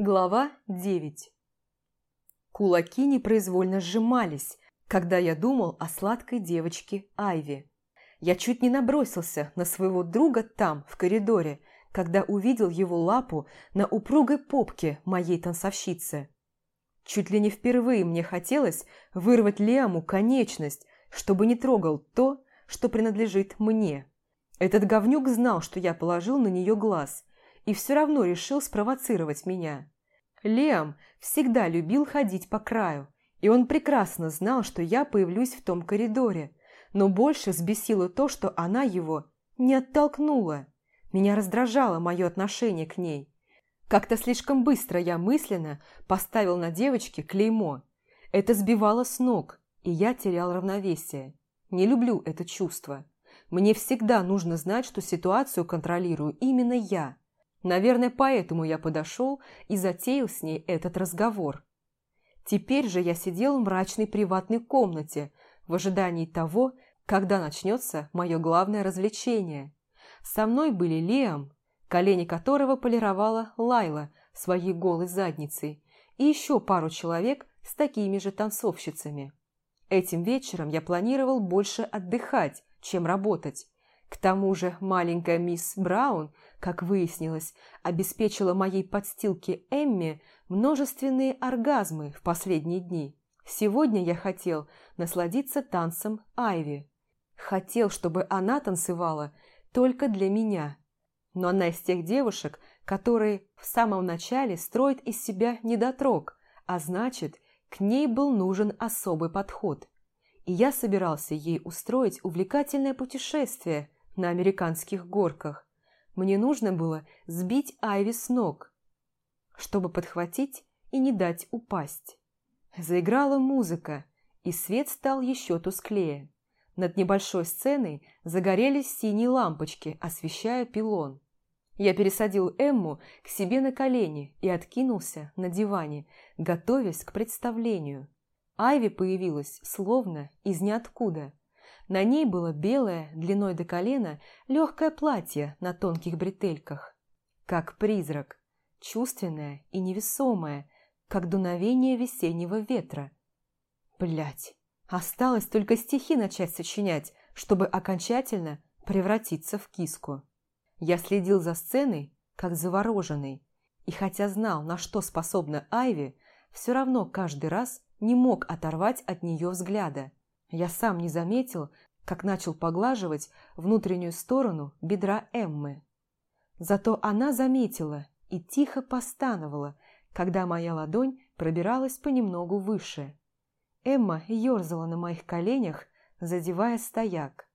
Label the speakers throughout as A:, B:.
A: Глава 9 Кулаки непроизвольно сжимались, когда я думал о сладкой девочке Айви. Я чуть не набросился на своего друга там, в коридоре, когда увидел его лапу на упругой попке моей танцовщицы. Чуть ли не впервые мне хотелось вырвать Лиаму конечность, чтобы не трогал то, что принадлежит мне. Этот говнюк знал, что я положил на нее глаз – и все равно решил спровоцировать меня. Лиам всегда любил ходить по краю, и он прекрасно знал, что я появлюсь в том коридоре, но больше взбесило то, что она его не оттолкнула. Меня раздражало мое отношение к ней. Как-то слишком быстро я мысленно поставил на девочке клеймо. Это сбивало с ног, и я терял равновесие. Не люблю это чувство. Мне всегда нужно знать, что ситуацию контролирую именно я. Наверное, поэтому я подошел и затеял с ней этот разговор. Теперь же я сидел в мрачной приватной комнате в ожидании того, когда начнется мое главное развлечение. Со мной были Лиам, колени которого полировала Лайла своей голой задницей, и еще пару человек с такими же танцовщицами. Этим вечером я планировал больше отдыхать, чем работать. К тому же маленькая мисс Браун – как выяснилось, обеспечила моей подстилке Эмми множественные оргазмы в последние дни. Сегодня я хотел насладиться танцем Айви. Хотел, чтобы она танцевала только для меня. Но она из тех девушек, которые в самом начале строят из себя недотрог, а значит, к ней был нужен особый подход. И я собирался ей устроить увлекательное путешествие на американских горках, мне нужно было сбить Айви с ног, чтобы подхватить и не дать упасть. Заиграла музыка, и свет стал еще тусклее. Над небольшой сценой загорелись синие лампочки, освещая пилон. Я пересадил Эмму к себе на колени и откинулся на диване, готовясь к представлению. Айви появилась словно из ниоткуда. На ней было белое, длиной до колена, легкое платье на тонких бретельках. Как призрак, чувственное и невесомое, как дуновение весеннего ветра. Блять, осталось только стихи начать сочинять, чтобы окончательно превратиться в киску. Я следил за сценой, как завороженный, и хотя знал, на что способна Айви, все равно каждый раз не мог оторвать от нее взгляда. Я сам не заметил, как начал поглаживать внутреннюю сторону бедра Эммы. Зато она заметила и тихо постановала, когда моя ладонь пробиралась понемногу выше. Эмма ерзала на моих коленях, задевая стояк.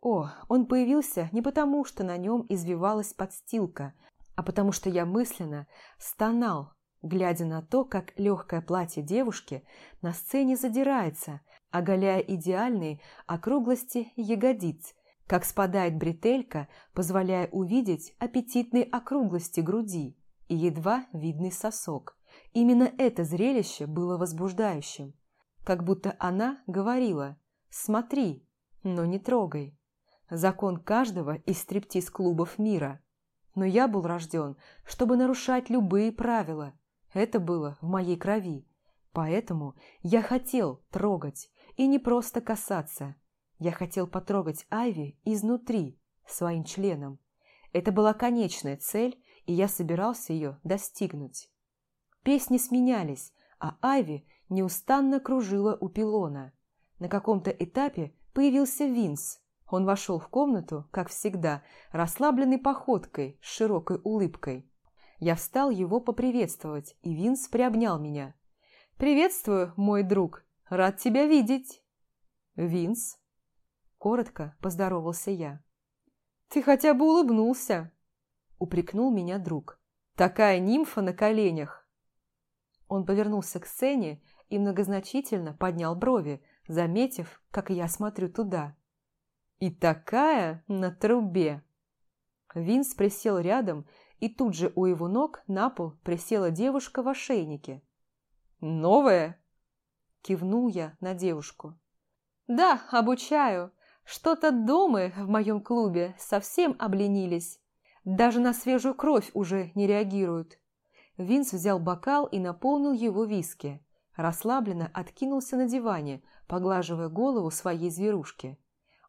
A: О, он появился не потому, что на нем извивалась подстилка, а потому что я мысленно стонал, глядя на то, как легкое платье девушки на сцене задирается, оголяя идеальные округлости ягодиц, как спадает бретелька, позволяя увидеть аппетитные округлости груди и едва видный сосок. Именно это зрелище было возбуждающим, как будто она говорила «смотри, но не трогай». Закон каждого из стриптиз-клубов мира. Но я был рожден, чтобы нарушать любые правила. Это было в моей крови. Поэтому я хотел трогать, и не просто касаться. Я хотел потрогать Айви изнутри, своим членом. Это была конечная цель, и я собирался ее достигнуть. Песни сменялись, а Айви неустанно кружила у пилона. На каком-то этапе появился Винс. Он вошел в комнату, как всегда, расслабленной походкой, с широкой улыбкой. Я встал его поприветствовать, и Винс приобнял меня. «Приветствую, мой друг!» Рад тебя видеть!» «Винс?» Коротко поздоровался я. «Ты хотя бы улыбнулся!» Упрекнул меня друг. «Такая нимфа на коленях!» Он повернулся к сцене и многозначительно поднял брови, заметив, как я смотрю туда. «И такая на трубе!» Винс присел рядом, и тут же у его ног на пол присела девушка в ошейнике. «Новая?» Кивнул я на девушку. «Да, обучаю. Что-то домы в моем клубе совсем обленились. Даже на свежую кровь уже не реагируют. Винс взял бокал и наполнил его виски. Расслабленно откинулся на диване, поглаживая голову своей зверушки.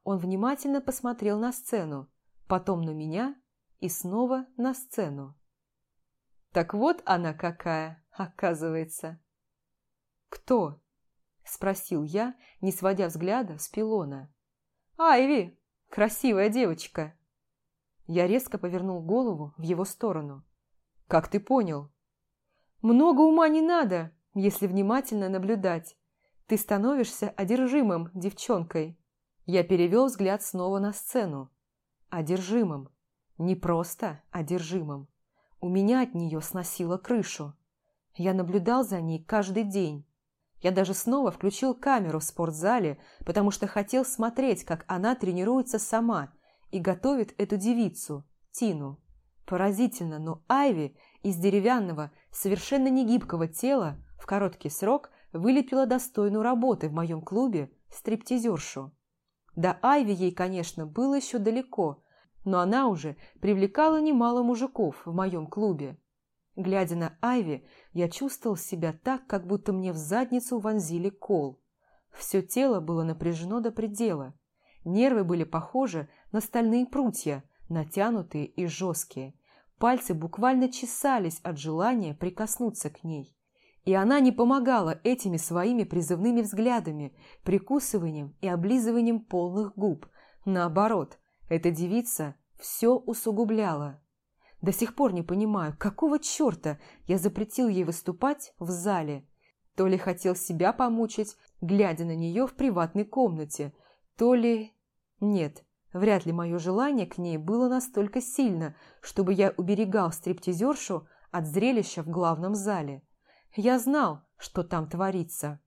A: Он внимательно посмотрел на сцену, потом на меня и снова на сцену. Так вот она какая, оказывается. «Кто?» – спросил я, не сводя взгляда с пилона. «Айви, красивая девочка!» Я резко повернул голову в его сторону. «Как ты понял?» «Много ума не надо, если внимательно наблюдать. Ты становишься одержимым девчонкой». Я перевел взгляд снова на сцену. Одержимым. Не просто одержимым. У меня от нее сносило крышу. Я наблюдал за ней каждый день. Я даже снова включил камеру в спортзале, потому что хотел смотреть, как она тренируется сама и готовит эту девицу, Тину. Поразительно, но Айви из деревянного, совершенно негибкого тела в короткий срок вылепила достойную работу в моем клубе стриптизершу. До Айви ей, конечно, было еще далеко, но она уже привлекала немало мужиков в моем клубе. Глядя на Айви, я чувствовал себя так, как будто мне в задницу вонзили кол. Все тело было напряжено до предела. Нервы были похожи на стальные прутья, натянутые и жесткие. Пальцы буквально чесались от желания прикоснуться к ней. И она не помогала этими своими призывными взглядами, прикусыванием и облизыванием полных губ. Наоборот, эта девица все усугубляла. До сих пор не понимаю, какого черта я запретил ей выступать в зале. То ли хотел себя помучить, глядя на нее в приватной комнате, то ли... Нет, вряд ли мое желание к ней было настолько сильно, чтобы я уберегал стриптизершу от зрелища в главном зале. Я знал, что там творится.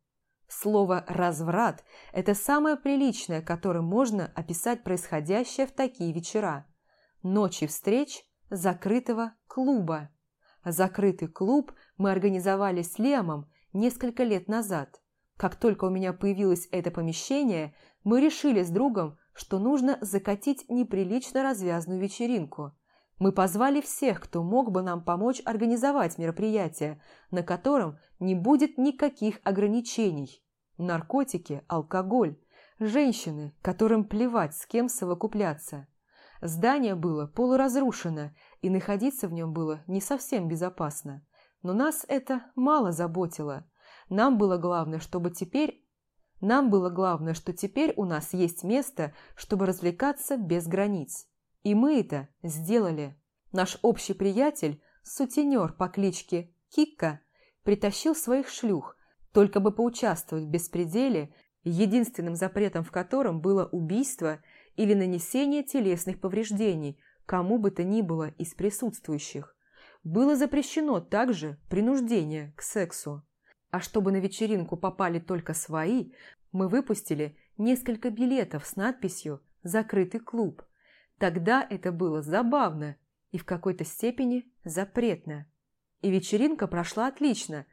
A: Слово «разврат» – это самое приличное, которым можно описать происходящее в такие вечера. Ночи встреч – закрытого клуба. Закрытый клуб мы организовали с Лемом несколько лет назад. Как только у меня появилось это помещение, мы решили с другом, что нужно закатить неприлично развязную вечеринку. Мы позвали всех, кто мог бы нам помочь организовать мероприятие, на котором не будет никаких ограничений. Наркотики, алкоголь, женщины, которым плевать, с кем совокупляться. Здание было полуразрушено, и находиться в нем было не совсем безопасно. Но нас это мало заботило. Нам было главное, чтобы теперь... Нам было главное, что теперь у нас есть место, чтобы развлекаться без границ. И мы это сделали. Наш общий приятель, сутенер по кличке Кикка, притащил своих шлюх, только бы поучаствовать в беспределе, единственным запретом в котором было убийство или нанесение телесных повреждений кому бы то ни было из присутствующих. Было запрещено также принуждение к сексу. А чтобы на вечеринку попали только свои, мы выпустили несколько билетов с надписью «Закрытый клуб». Тогда это было забавно и в какой-то степени запретно. И вечеринка прошла отлично.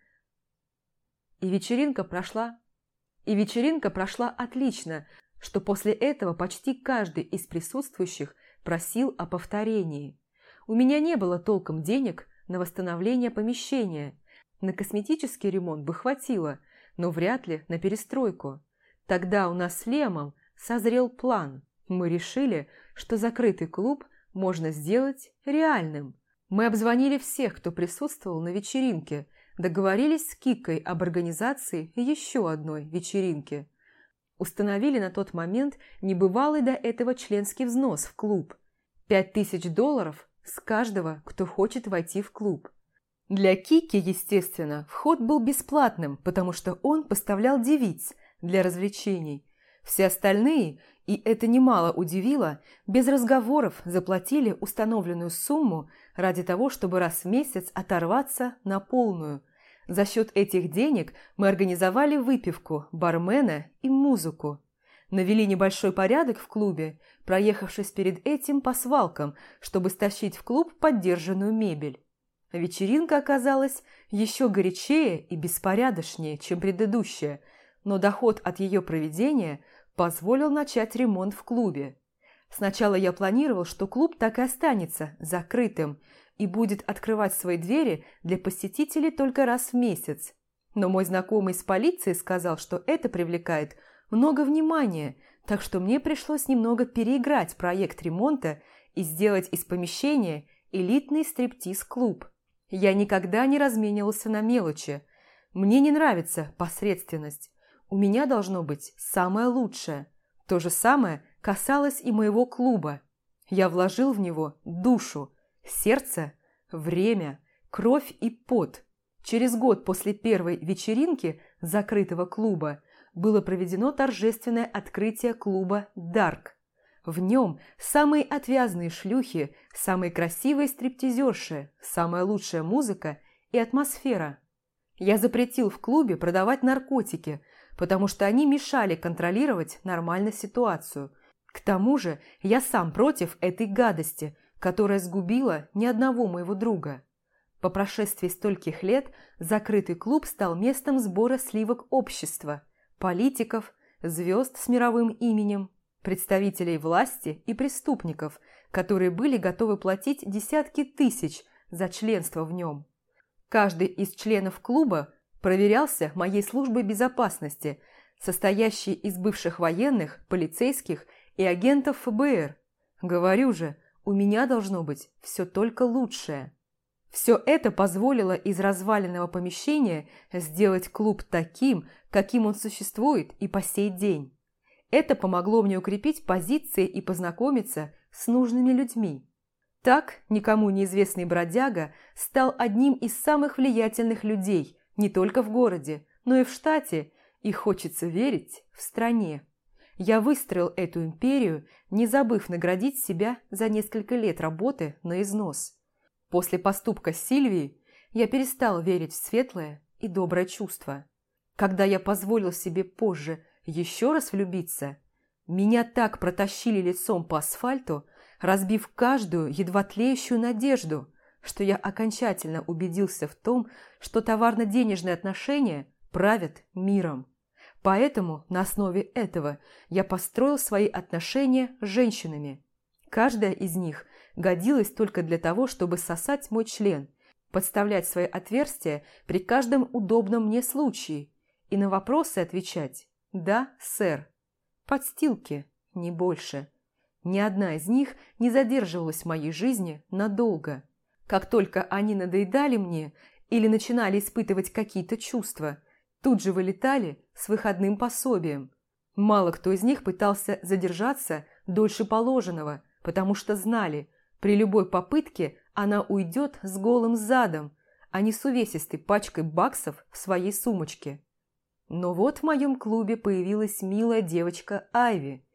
A: И вечеринка прошла... И вечеринка прошла отлично, что после этого почти каждый из присутствующих просил о повторении. У меня не было толком денег на восстановление помещения. На косметический ремонт бы хватило, но вряд ли на перестройку. Тогда у нас с Лемом созрел план. Мы решили, что закрытый клуб можно сделать реальным. Мы обзвонили всех, кто присутствовал на вечеринке, договорились с Кикой об организации еще одной вечеринки – Установили на тот момент небывалый до этого членский взнос в клуб. Пять тысяч долларов с каждого, кто хочет войти в клуб. Для Кики, естественно, вход был бесплатным, потому что он поставлял девиц для развлечений. Все остальные, и это немало удивило, без разговоров заплатили установленную сумму ради того, чтобы раз в месяц оторваться на полную – за счет этих денег мы организовали выпивку, бармена и музыку. Навели небольшой порядок в клубе, проехавшись перед этим по свалкам, чтобы стащить в клуб поддержанную мебель. Вечеринка оказалась еще горячее и беспорядочнее, чем предыдущая, но доход от ее проведения позволил начать ремонт в клубе. Сначала я планировал, что клуб так и останется закрытым, и будет открывать свои двери для посетителей только раз в месяц. Но мой знакомый из полиции сказал, что это привлекает много внимания, так что мне пришлось немного переиграть проект ремонта и сделать из помещения элитный стриптиз-клуб. Я никогда не разменивался на мелочи. Мне не нравится посредственность. У меня должно быть самое лучшее. То же самое касалось и моего клуба. Я вложил в него душу, сердце, время, кровь и пот. Через год после первой вечеринки закрытого клуба было проведено торжественное открытие клуба «Дарк». В нем самые отвязные шлюхи, самые красивые стриптизерши, самая лучшая музыка и атмосфера. Я запретил в клубе продавать наркотики, потому что они мешали контролировать нормально ситуацию. К тому же я сам против этой гадости, которая сгубила ни одного моего друга. По прошествии стольких лет закрытый клуб стал местом сбора сливок общества, политиков, звезд с мировым именем, представителей власти и преступников, которые были готовы платить десятки тысяч за членство в нем. Каждый из членов клуба проверялся моей службой безопасности, состоящей из бывших военных, полицейских и агентов ФБР. Говорю же, у меня должно быть все только лучшее. Все это позволило из разваленного помещения сделать клуб таким, каким он существует и по сей день. Это помогло мне укрепить позиции и познакомиться с нужными людьми. Так, никому неизвестный бродяга стал одним из самых влиятельных людей не только в городе, но и в штате, и, хочется верить, в стране. Я выстроил эту империю, не забыв наградить себя за несколько лет работы на износ. После поступка Сильвии я перестал верить в светлое и доброе чувство. Когда я позволил себе позже еще раз влюбиться, меня так протащили лицом по асфальту, разбив каждую едва тлеющую надежду, что я окончательно убедился в том, что товарно-денежные отношения правят миром. Поэтому на основе этого я построил свои отношения с женщинами. Каждая из них годилась только для того, чтобы сосать мой член, подставлять свои отверстия при каждом удобном мне случае и на вопросы отвечать «Да, сэр». Подстилки, не больше. Ни одна из них не задерживалась в моей жизни надолго. Как только они надоедали мне или начинали испытывать какие-то чувства – тут же вылетали с выходным пособием. Мало кто из них пытался задержаться дольше положенного, потому что знали, при любой попытке она уйдет с голым задом, а не с увесистой пачкой баксов в своей сумочке. Но вот в моем клубе появилась милая девочка Айви,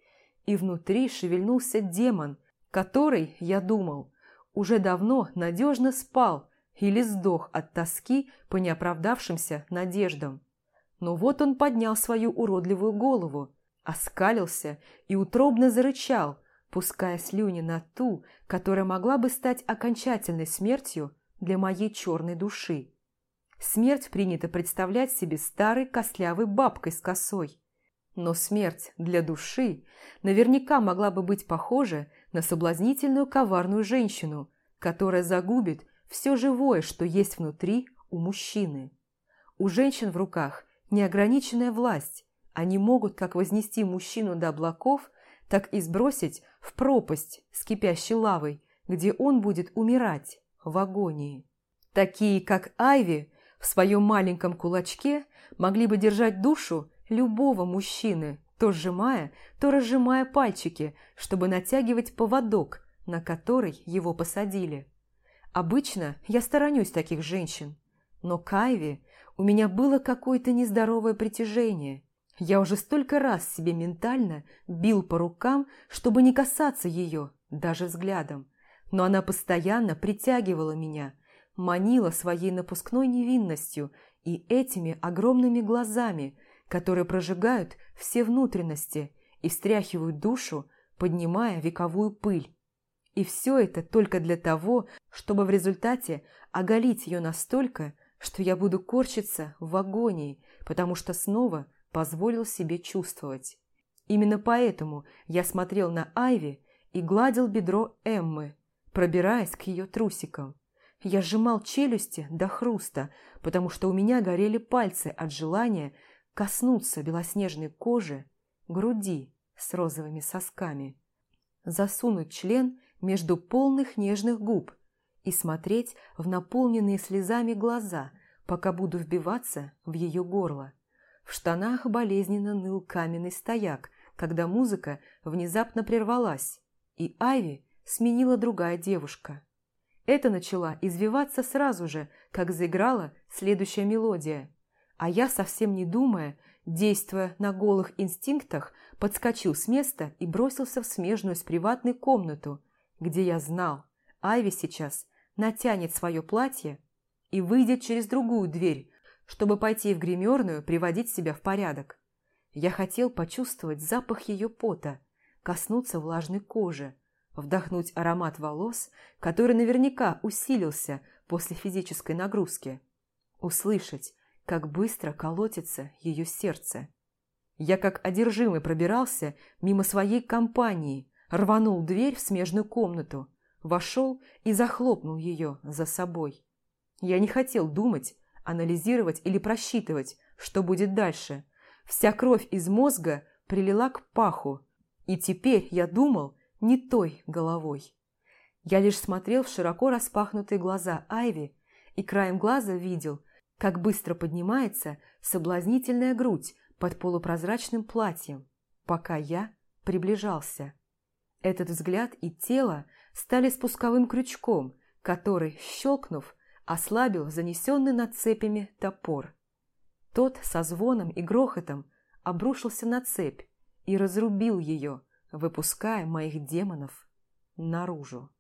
A: и внутри шевельнулся демон, который, я думал, уже давно надежно спал или сдох от тоски по неоправдавшимся надеждам. Но вот он поднял свою уродливую голову, оскалился и утробно зарычал, пуская слюни на ту, которая могла бы стать окончательной смертью для моей черной души. Смерть принято представлять себе старой костлявой бабкой с косой. Но смерть для души наверняка могла бы быть похожа на соблазнительную коварную женщину, которая загубит все живое, что есть внутри у мужчины. У женщин в руках неограниченная власть. Они могут как вознести мужчину до облаков, так и сбросить в пропасть с кипящей лавой, где он будет умирать в агонии. Такие, как Айви, в своем маленьком кулачке могли бы держать душу любого мужчины, то сжимая, то разжимая пальчики, чтобы натягивать поводок, на который его посадили. Обычно я сторонюсь таких женщин, но к Айви у меня было какое-то нездоровое притяжение. Я уже столько раз себе ментально бил по рукам, чтобы не касаться ее, даже взглядом. Но она постоянно притягивала меня, манила своей напускной невинностью и этими огромными глазами, которые прожигают все внутренности и встряхивают душу, поднимая вековую пыль. И все это только для того, чтобы в результате оголить ее настолько, что я буду корчиться в агонии, потому что снова позволил себе чувствовать. Именно поэтому я смотрел на Айви и гладил бедро Эммы, пробираясь к ее трусикам. Я сжимал челюсти до хруста, потому что у меня горели пальцы от желания коснуться белоснежной кожи, груди с розовыми сосками, засунуть член между полных нежных губ и смотреть в наполненные слезами глаза, пока буду вбиваться в ее горло. В штанах болезненно ныл каменный стояк, когда музыка внезапно прервалась, и Айви сменила другая девушка. Это начала извиваться сразу же, как заиграла следующая мелодия. А я, совсем не думая, действуя на голых инстинктах, подскочил с места и бросился в смежную с приватной комнату, где я знал, Айви сейчас натянет свое платье и выйдет через другую дверь, чтобы пойти в гримерную приводить себя в порядок. Я хотел почувствовать запах ее пота, коснуться влажной кожи, вдохнуть аромат волос, который наверняка усилился после физической нагрузки, услышать, как быстро колотится ее сердце. Я как одержимый пробирался мимо своей компании, рванул дверь в смежную комнату, вошел и захлопнул ее за собой. Я не хотел думать, анализировать или просчитывать, что будет дальше. Вся кровь из мозга прилила к паху, и теперь я думал, не той головой. Я лишь смотрел в широко распахнутые глаза Айви и краем глаза видел, как быстро поднимается соблазнительная грудь под полупрозрачным платьем, пока я приближался. Этот взгляд и тело стали спусковым крючком, который, щелкнув, ослабил занесенный над цепями топор. Тот со звоном и грохотом обрушился на цепь и разрубил ее, выпуская моих демонов наружу.